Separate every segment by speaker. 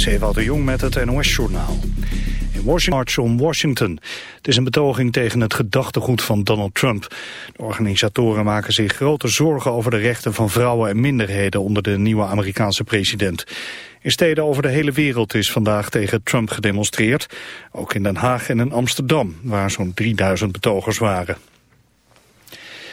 Speaker 1: is Ewout de Jong met het NOS-journaal. In Washington, om Washington. Het is een betoging tegen het gedachtegoed van Donald Trump. De organisatoren maken zich grote zorgen over de rechten van vrouwen en minderheden onder de nieuwe Amerikaanse president. In steden over de hele wereld is vandaag tegen Trump gedemonstreerd. Ook in Den Haag en in Amsterdam, waar zo'n 3000 betogers waren.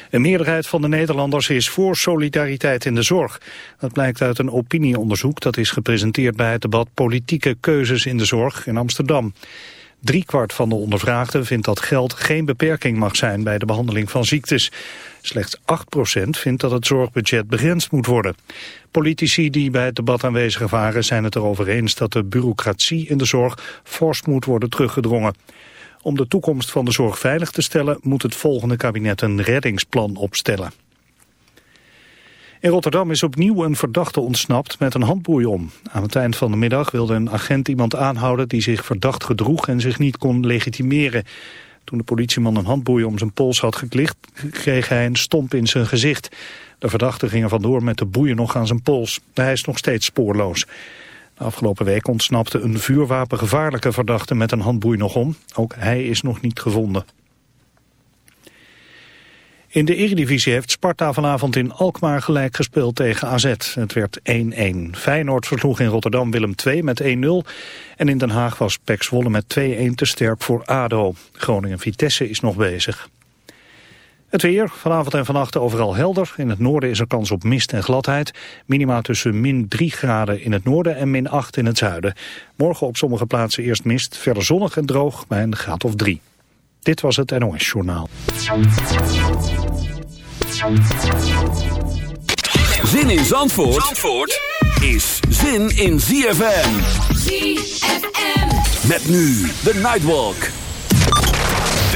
Speaker 1: Een meerderheid van de Nederlanders is voor solidariteit in de zorg. Dat blijkt uit een opinieonderzoek dat is gepresenteerd bij het debat Politieke Keuzes in de Zorg in Amsterdam. Driekwart van de ondervraagden vindt dat geld geen beperking mag zijn bij de behandeling van ziektes. Slechts 8% vindt dat het zorgbudget begrensd moet worden. Politici die bij het debat aanwezig waren zijn het erover eens dat de bureaucratie in de zorg fors moet worden teruggedrongen. Om de toekomst van de zorg veilig te stellen moet het volgende kabinet een reddingsplan opstellen. In Rotterdam is opnieuw een verdachte ontsnapt met een handboei om. Aan het eind van de middag wilde een agent iemand aanhouden die zich verdacht gedroeg en zich niet kon legitimeren. Toen de politieman een handboei om zijn pols had geklicht, kreeg hij een stomp in zijn gezicht. De verdachte ging er vandoor met de boeien nog aan zijn pols. Hij is nog steeds spoorloos. Afgelopen week ontsnapte een vuurwapengevaarlijke verdachte met een handboei nog om. Ook hij is nog niet gevonden. In de Eredivisie heeft Sparta vanavond in Alkmaar gelijk gespeeld tegen AZ. Het werd 1-1. Feyenoord versloeg in Rotterdam Willem II met 1-0. En in Den Haag was Pek Zwolle met 2-1 te sterk voor ADO. Groningen-Vitesse is nog bezig. Het weer, vanavond en vannacht overal helder. In het noorden is er kans op mist en gladheid. Minima tussen min 3 graden in het noorden en min 8 in het zuiden. Morgen op sommige plaatsen eerst mist, verder zonnig en droog bij een graad of 3. Dit was het NOS Journaal.
Speaker 2: Zin in Zandvoort, Zandvoort is zin in ZFM. ZFM. Met nu de Nightwalk.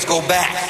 Speaker 3: Let's
Speaker 4: go
Speaker 5: back.